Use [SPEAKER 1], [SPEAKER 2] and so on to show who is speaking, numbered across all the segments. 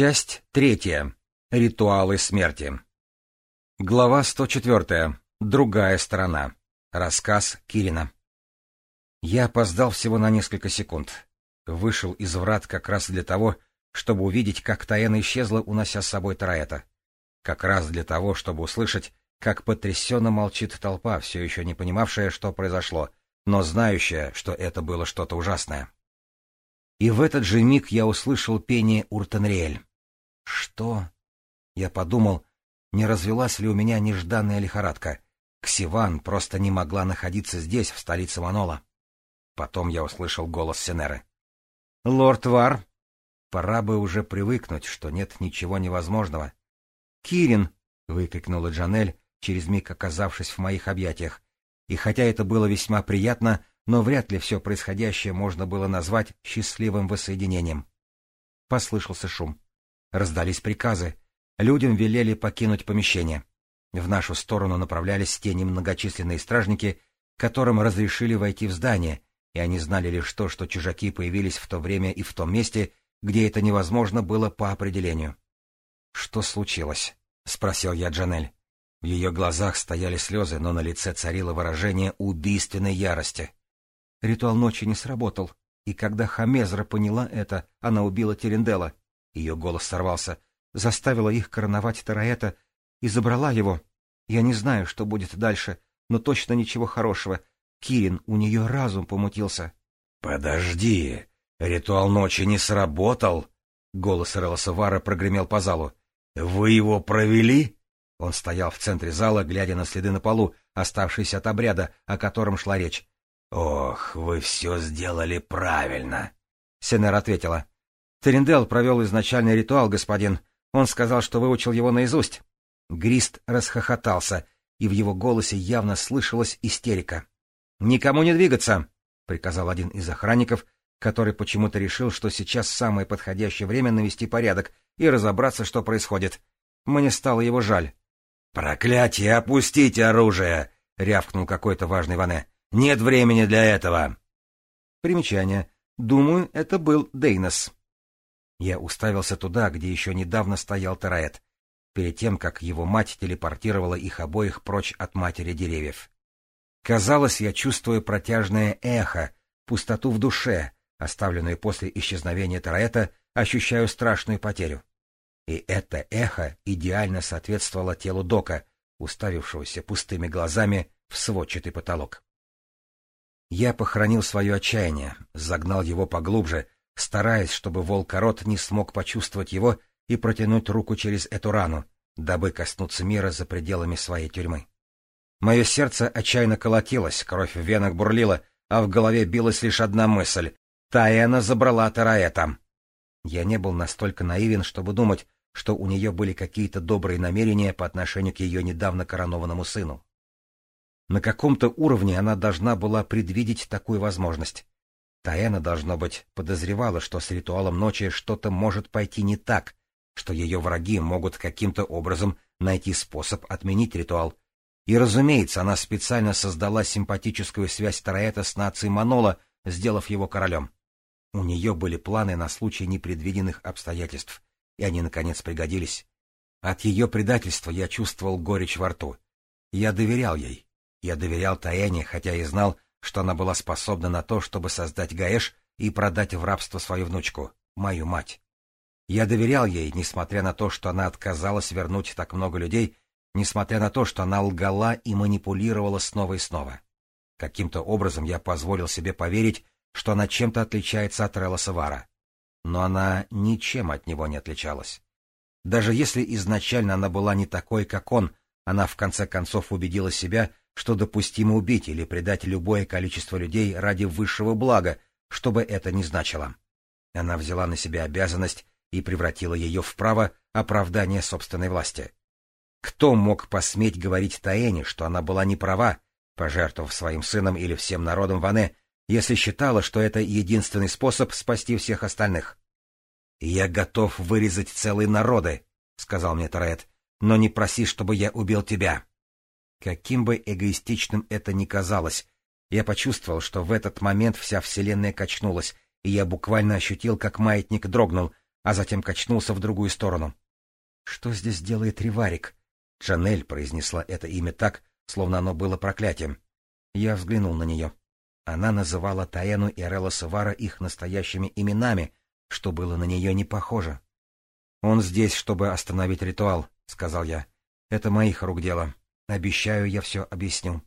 [SPEAKER 1] Часть третья. Ритуалы смерти. Глава 104. Другая сторона. Рассказ Кирина. Я опоздал всего на несколько секунд. Вышел из врат как раз для того, чтобы увидеть, как Таэна исчезла, унося с собой Тараэта. Как раз для того, чтобы услышать, как потрясенно молчит толпа, все еще не понимавшая, что произошло, но знающая, что это было что-то ужасное. И в этот же миг я услышал пение Уртенриэль. Что? Я подумал, не развелась ли у меня нежданная лихорадка. Ксиван просто не могла находиться здесь, в столице Манола. Потом я услышал голос Сенеры. — Лорд Вар, пора бы уже привыкнуть, что нет ничего невозможного. — Кирин! — выкрикнула Джанель, через миг оказавшись в моих объятиях. И хотя это было весьма приятно, но вряд ли все происходящее можно было назвать счастливым воссоединением. Послышался шум. Раздались приказы. Людям велели покинуть помещение. В нашу сторону направлялись те немногочисленные стражники, которым разрешили войти в здание, и они знали лишь то, что чужаки появились в то время и в том месте, где это невозможно было по определению. — Что случилось? — спросил я Джанель. В ее глазах стояли слезы, но на лице царило выражение убийственной ярости. Ритуал ночи не сработал, и когда Хамезра поняла это, она убила Терендела. Ее голос сорвался. Заставила их короновать Тараэта и забрала его. Я не знаю, что будет дальше, но точно ничего хорошего. Кирин, у нее разум помутился. — Подожди, ритуал ночи не сработал? — голос Релосовара прогремел по залу. — Вы его провели? Он стоял в центре зала, глядя на следы на полу, оставшиеся от обряда, о котором шла речь. — Ох, вы все сделали правильно! — Сенер ответила. Терендел провел изначальный ритуал, господин. Он сказал, что выучил его наизусть. Грист расхохотался, и в его голосе явно слышалась истерика. «Никому не двигаться!» — приказал один из охранников, который почему-то решил, что сейчас самое подходящее время навести порядок и разобраться, что происходит. Мне стало его жаль. «Проклятие! Опустите оружие!» — рявкнул какой-то важный Ване. «Нет времени для этого!» Примечание. Думаю, это был Дейнос. Я уставился туда, где еще недавно стоял Тараэт, перед тем, как его мать телепортировала их обоих прочь от матери деревьев. Казалось, я чувствую протяжное эхо, пустоту в душе, оставленную после исчезновения Тараэта, ощущаю страшную потерю. И это эхо идеально соответствовало телу Дока, уставившегося пустыми глазами в сводчатый потолок. Я похоронил свое отчаяние, загнал его поглубже — стараясь, чтобы волкорот не смог почувствовать его и протянуть руку через эту рану, дабы коснуться мира за пределами своей тюрьмы. Мое сердце отчаянно колотилось, кровь в венах бурлила, а в голове билась лишь одна мысль — Таэна забрала Тараэта. Я не был настолько наивен, чтобы думать, что у нее были какие-то добрые намерения по отношению к ее недавно коронованному сыну. На каком-то уровне она должна была предвидеть такую возможность. Таяна, должно быть, подозревала, что с ритуалом ночи что-то может пойти не так, что ее враги могут каким-то образом найти способ отменить ритуал. И, разумеется, она специально создала симпатическую связь Тараэта с нацией Манола, сделав его королем. У нее были планы на случай непредвиденных обстоятельств, и они, наконец, пригодились. От ее предательства я чувствовал горечь во рту. Я доверял ей. Я доверял Таяне, хотя и знал, что она была способна на то, чтобы создать ГАЭШ и продать в рабство свою внучку, мою мать. Я доверял ей, несмотря на то, что она отказалась вернуть так много людей, несмотря на то, что она лгала и манипулировала снова и снова. Каким-то образом я позволил себе поверить, что она чем-то отличается от Релла Савара. Но она ничем от него не отличалась. Даже если изначально она была не такой, как он, она в конце концов убедила себя, что допустимо убить или предать любое количество людей ради высшего блага, что бы это ни значило. Она взяла на себя обязанность и превратила ее в право оправдания собственной власти. Кто мог посметь говорить Таэне, что она была не права, пожертвовав своим сыном или всем народом Ване, если считала, что это единственный способ спасти всех остальных? «Я готов вырезать целые народы», — сказал мне Тарет, — «но не проси, чтобы я убил тебя». Каким бы эгоистичным это ни казалось, я почувствовал, что в этот момент вся вселенная качнулась, и я буквально ощутил, как маятник дрогнул, а затем качнулся в другую сторону. «Что здесь делает Риварик?» Джанель произнесла это имя так, словно оно было проклятием. Я взглянул на нее. Она называла Таэну и Релла Савара их настоящими именами, что было на нее не похоже. «Он здесь, чтобы остановить ритуал», — сказал я. «Это моих рук дело. Обещаю, я все объясню.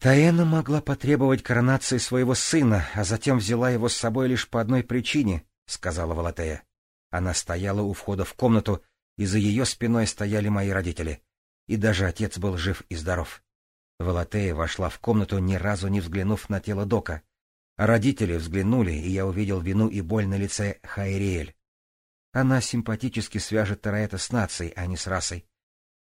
[SPEAKER 1] Таэна могла потребовать коронации своего сына, а затем взяла его с собой лишь по одной причине, — сказала Валатея. Она стояла у входа в комнату, и за ее спиной стояли мои родители. И даже отец был жив и здоров. Валатея вошла в комнату, ни разу не взглянув на тело Дока. Родители взглянули, и я увидел вину и боль на лице Хайриэль. Она симпатически свяжет Тараэта с нацией, а не с расой.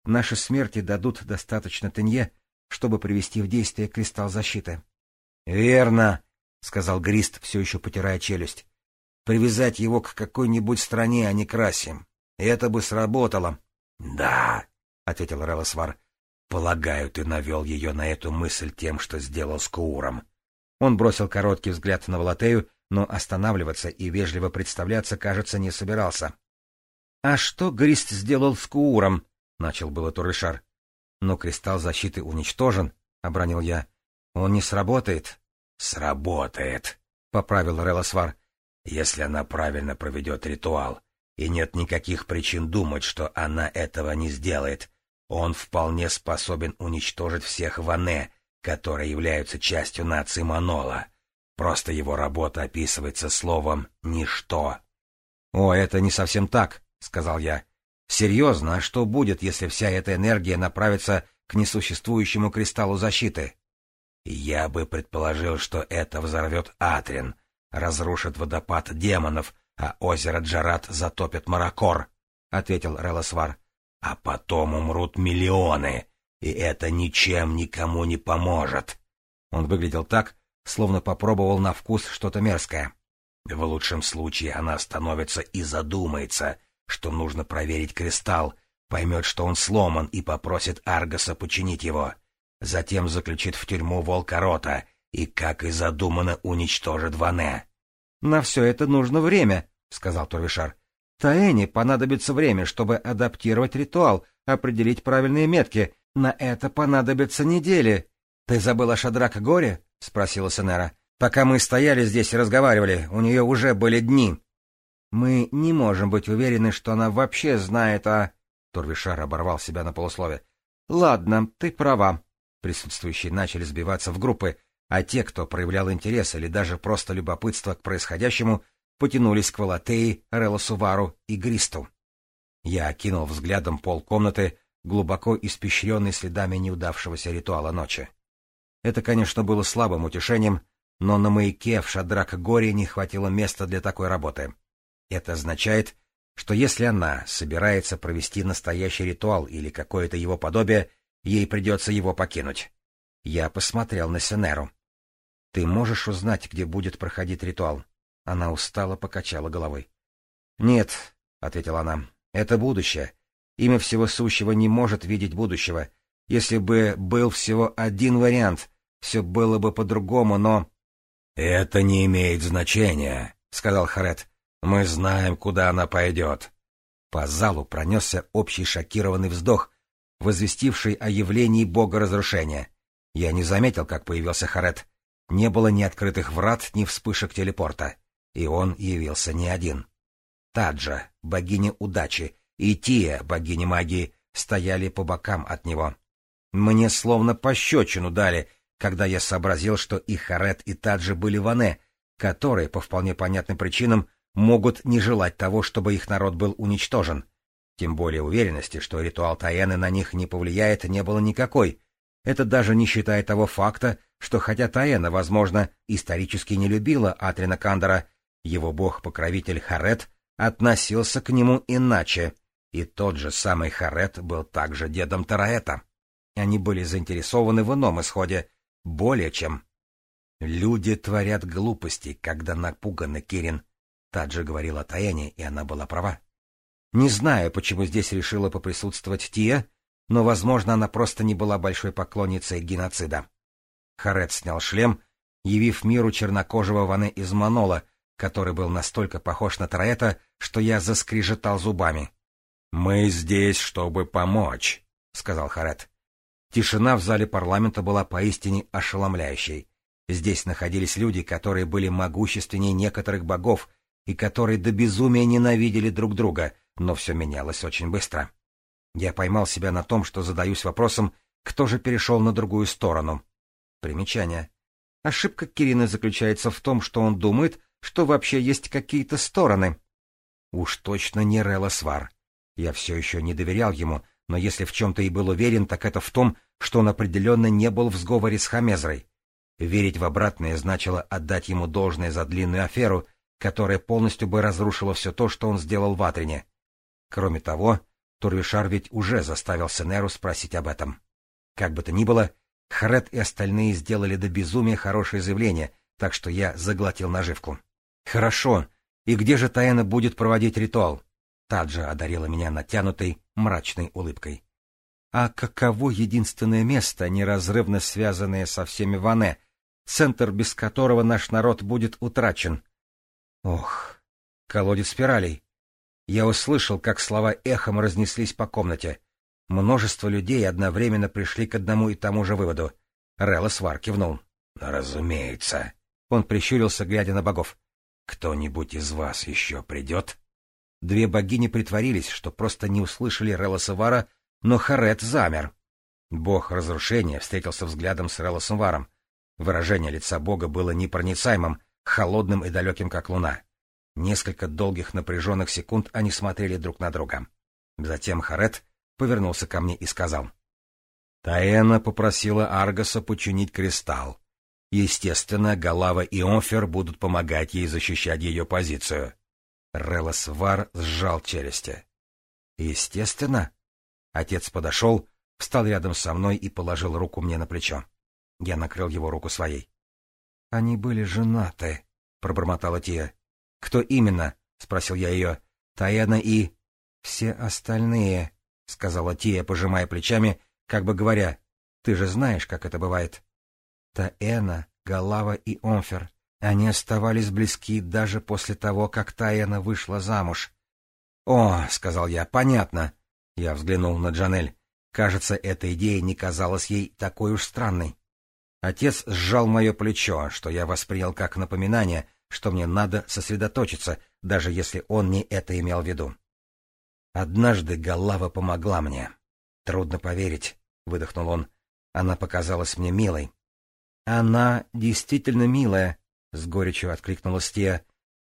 [SPEAKER 1] Наши смерти дадут достаточно тенье, чтобы привести в действие кристалл защиты. — Верно, — сказал Грист, все еще потирая челюсть. — Привязать его к какой-нибудь стране, а не к расе. Это бы сработало. — Да, — ответил Релосвар. — Полагаю, ты навел ее на эту мысль тем, что сделал с Кууром. Он бросил короткий взгляд на Валатею, но останавливаться и вежливо представляться, кажется, не собирался. — А что Грист сделал с Кууром? начал было Турышар. Но кристалл защиты уничтожен, обронил я. Он не сработает. Сработает, поправил Релосвар. Если она правильно проведет ритуал, и нет никаких причин думать, что она этого не сделает, он вполне способен уничтожить всех ване, которые являются частью нации Манола. Просто его работа описывается словом «ничто». «О, это не совсем так», — сказал я. Серьезно, а что будет, если вся эта энергия направится к несуществующему кристаллу защиты? Я бы предположил, что это взорвет Атрин, разрушит водопад демонов, а озеро Джарат затопит Маракор, — ответил Релосвар. — А потом умрут миллионы, и это ничем никому не поможет. Он выглядел так, словно попробовал на вкус что-то мерзкое. В лучшем случае она остановится и задумается — что нужно проверить кристалл, поймет, что он сломан, и попросит Аргоса починить его. Затем заключит в тюрьму Волкорота и, как и задумано, уничтожит Ване. — На все это нужно время, — сказал Турвишар. — Таэне понадобится время, чтобы адаптировать ритуал, определить правильные метки. На это понадобятся недели. — Ты забыл о Шадрак Горе? — спросила Сенера. — Пока мы стояли здесь и разговаривали, у нее уже были дни. Мы не можем быть уверены, что она вообще знает о... Турвишар оборвал себя на полуслове. Ладно, ты права. Присутствующие начали сбиваться в группы, а те, кто проявлял интерес или даже просто любопытство к происходящему, потянулись к Валатеи, Релосувару и Гристу. Я окинул взглядом пол комнаты, глубоко испещренный следами неудавшегося ритуала ночи. Это, конечно, было слабым утешением, но на маяке в Шадрак-горе не хватило места для такой работы. Это означает, что если она собирается провести настоящий ритуал или какое-то его подобие, ей придется его покинуть. Я посмотрел на Сенеру. — Ты можешь узнать, где будет проходить ритуал? Она устало покачала головой. — Нет, — ответила она, — это будущее. Имя всего сущего не может видеть будущего. Если бы был всего один вариант, все было бы по-другому, но... — Это не имеет значения, — сказал Харет. Мы знаем, куда она пойдет. По залу пронесся общий шокированный вздох, возвестивший о явлении бога разрушения. Я не заметил, как появился Харет. Не было ни открытых врат, ни вспышек телепорта. И он явился не один. Таджа, богиня удачи, и Тия, богиня магии, стояли по бокам от него. Мне словно пощечину дали, когда я сообразил, что и Харет, и Таджа были ване, которые, по вполне понятным причинам, могут не желать того, чтобы их народ был уничтожен. Тем более уверенности, что ритуал Таэны на них не повлияет, не было никакой. Это даже не считая того факта, что хотя Таэна, возможно, исторически не любила Атрина Кандора, его бог-покровитель Харет относился к нему иначе, и тот же самый Харет был также дедом Тараэта. Они были заинтересованы в ином исходе, более чем. Люди творят глупости, когда напуганы, Кирин. Таджа говорила Таяне, и она была права. Не знаю, почему здесь решила поприсутствовать Тия, но, возможно, она просто не была большой поклонницей геноцида. Харет снял шлем, явив миру чернокожего Ване из Манола, который был настолько похож на Троэта, что я заскрежетал зубами. — Мы здесь, чтобы помочь, — сказал Харет. Тишина в зале парламента была поистине ошеломляющей. Здесь находились люди, которые были могущественнее некоторых богов — и которые до безумия ненавидели друг друга, но все менялось очень быстро. Я поймал себя на том, что задаюсь вопросом, кто же перешел на другую сторону. Примечание. Ошибка Кирины заключается в том, что он думает, что вообще есть какие-то стороны. Уж точно не Релла Свар. Я все еще не доверял ему, но если в чем-то и был уверен, так это в том, что он определенно не был в сговоре с Хамезрой. Верить в обратное значило отдать ему должное за длинную аферу, которая полностью бы разрушила все то, что он сделал в Атрине. Кроме того, Турвишар ведь уже заставил Сенеру спросить об этом. Как бы то ни было, Хред и остальные сделали до безумия хорошее заявление, так что я заглотил наживку. «Хорошо. И где же Таэна будет проводить ритуал?» Таджа одарила меня натянутой, мрачной улыбкой. «А каково единственное место, неразрывно связанное со всеми Ване, центр без которого наш народ будет утрачен?» Ох, колодец спиралей. Я услышал, как слова эхом разнеслись по комнате. Множество людей одновременно пришли к одному и тому же выводу. Релла Свар кивнул. «Разумеется». Он прищурился, глядя на богов. «Кто-нибудь из вас еще придет?» Две богини притворились, что просто не услышали Релла Савара, но Харет замер. Бог разрушения встретился взглядом с Релла Саваром. Выражение лица бога было непроницаемым, холодным и далеким, как луна. Несколько долгих напряженных секунд они смотрели друг на друга. Затем Харет повернулся ко мне и сказал. Таэна попросила Аргоса починить кристалл. Естественно, Галава и Омфер будут помогать ей защищать ее позицию. Релосвар сжал челюсти. Естественно. Отец подошел, встал рядом со мной и положил руку мне на плечо. Я накрыл его руку своей. «Они были женаты», — пробормотала Тия. «Кто именно?» — спросил я ее. «Таяна и...» «Все остальные», — сказала Тия, пожимая плечами, как бы говоря. «Ты же знаешь, как это бывает». Таэна, Галава и Омфер. Они оставались близки даже после того, как Таэна вышла замуж. «О», — сказал я, — «понятно». Я взглянул на Джанель. Кажется, эта идея не казалась ей такой уж странной. Отец сжал мое плечо, что я воспринял как напоминание, что мне надо сосредоточиться, даже если он не это имел в виду. Однажды Галава помогла мне. Трудно поверить, — выдохнул он. Она показалась мне милой. Она действительно милая, — с горечью откликнулась Тия.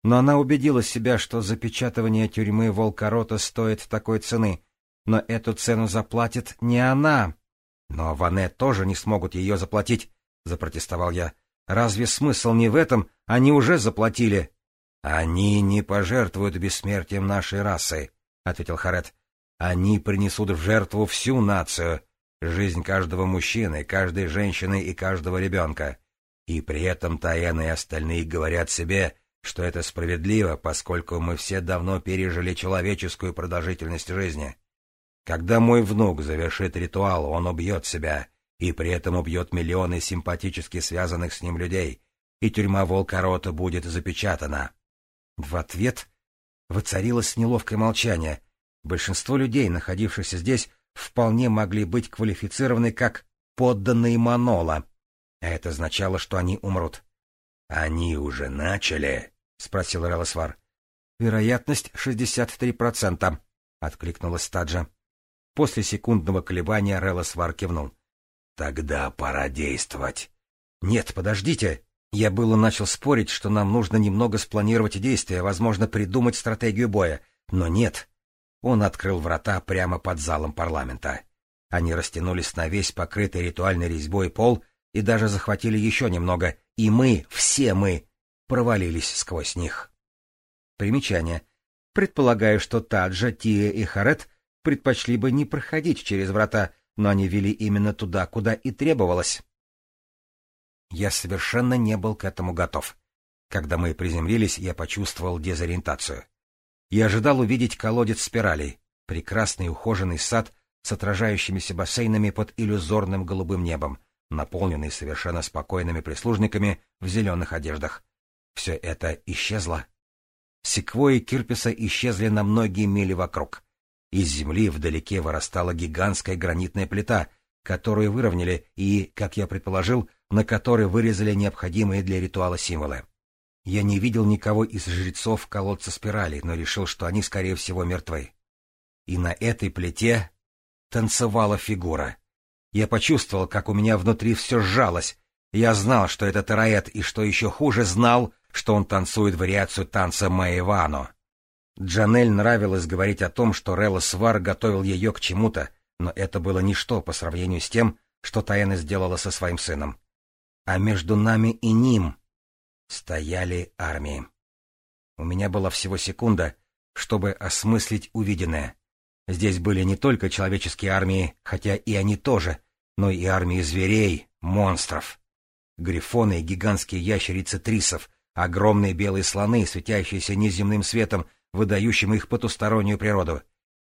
[SPEAKER 1] Но она убедила себя, что запечатывание тюрьмы Волкорота стоит такой цены. Но эту цену заплатит не она, но Ване тоже не смогут ее заплатить, — запротестовал я. Разве смысл не в этом? Они уже заплатили. — Они не пожертвуют бессмертием нашей расы, — ответил Харет. — Они принесут в жертву всю нацию, жизнь каждого мужчины, каждой женщины и каждого ребенка. И при этом Таяна и остальные говорят себе, что это справедливо, поскольку мы все давно пережили человеческую продолжительность жизни. Когда мой внук завершит ритуал, он убьет себя, и при этом убьет миллионы симпатически связанных с ним людей, и тюрьма Волкорота будет запечатана. В ответ воцарилось неловкое молчание. Большинство людей, находившихся здесь, вполне могли быть квалифицированы как подданные Манола. А это означало, что они умрут. — Они уже начали? — спросил Релосвар. — Вероятность шестьдесят три процента, — откликнулась Таджа. После секундного колебания Релос Вар кивнул. «Тогда пора действовать». «Нет, подождите!» Я было начал спорить, что нам нужно немного спланировать действия, возможно, придумать стратегию боя. Но нет. Он открыл врата прямо под залом парламента. Они растянулись на весь покрытый ритуальной резьбой пол и даже захватили еще немного, и мы, все мы, провалились сквозь них. Примечание. Предполагаю, что Таджа, Тия и Харет предпочли бы не проходить через врата, но они вели именно туда, куда и требовалось. Я совершенно не был к этому готов. Когда мы приземлились, я почувствовал дезориентацию. Я ожидал увидеть колодец спиралей, прекрасный ухоженный сад с отражающимися бассейнами под иллюзорным голубым небом, наполненный совершенно спокойными прислужниками в зеленых одеждах. Все это исчезло. Секвои Кирписа исчезли на многие мили вокруг. Из земли вдалеке вырастала гигантская гранитная плита, которую выровняли и, как я предположил, на которой вырезали необходимые для ритуала символы. Я не видел никого из жрецов колодца спирали, но решил, что они, скорее всего, мертвы. И на этой плите танцевала фигура. Я почувствовал, как у меня внутри все сжалось. Я знал, что это Тараэт, и, что еще хуже, знал, что он танцует вариацию танца Маевано. Джанель нравилось говорить о том, что Релла Свар готовил ее к чему-то, но это было ничто по сравнению с тем, что Таэна сделала со своим сыном. А между нами и ним стояли армии. У меня была всего секунда, чтобы осмыслить увиденное. Здесь были не только человеческие армии, хотя и они тоже, но и армии зверей, монстров. Грифоны гигантские ящерицы трисов, огромные белые слоны, светящиеся неземным светом — выдающим их потустороннюю природу.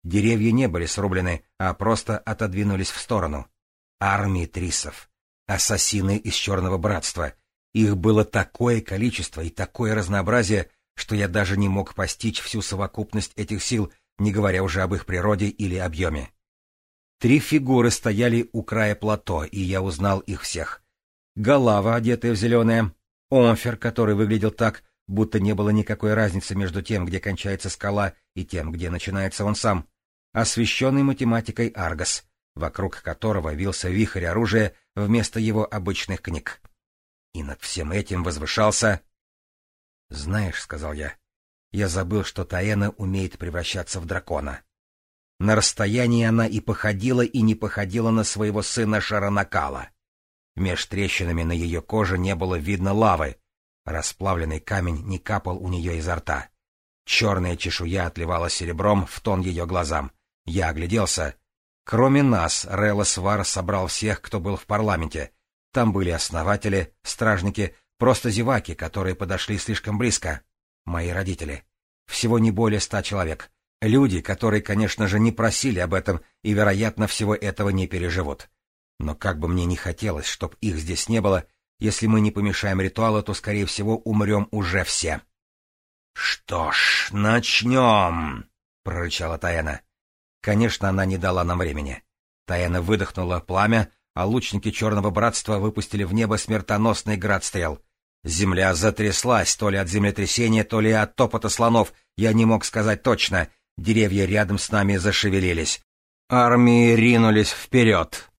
[SPEAKER 1] Деревья не были срублены, а просто отодвинулись в сторону. Армии трисов. Ассасины из Черного Братства. Их было такое количество и такое разнообразие, что я даже не мог постичь всю совокупность этих сил, не говоря уже об их природе или объеме. Три фигуры стояли у края плато, и я узнал их всех. Голова, одетая в зеленое, Омфер, который выглядел так, будто не было никакой разницы между тем, где кончается скала, и тем, где начинается он сам, освещенный математикой Аргос, вокруг которого вился вихрь оружия вместо его обычных книг. И над всем этим возвышался... — Знаешь, — сказал я, — я забыл, что Таэна умеет превращаться в дракона. На расстоянии она и походила, и не походила на своего сына Шаранакала. Меж трещинами на ее коже не было видно лавы — Расплавленный камень не капал у нее изо рта. Черная чешуя отливала серебром в тон ее глазам. Я огляделся. Кроме нас, Релла Свар собрал всех, кто был в парламенте. Там были основатели, стражники, просто зеваки, которые подошли слишком близко. Мои родители. Всего не более ста человек. Люди, которые, конечно же, не просили об этом и, вероятно, всего этого не переживут. Но как бы мне ни хотелось, чтобы их здесь не было, — если мы не помешаем ритуала, то, скорее всего, умрем уже все. — Что ж, начнем! — прорычала Таяна. Конечно, она не дала нам времени. Таяна выдохнула пламя, а лучники Черного Братства выпустили в небо смертоносный град стрел. Земля затряслась то ли от землетрясения, то ли от топота слонов, я не мог сказать точно. Деревья рядом с нами зашевелились. Армии ринулись вперед.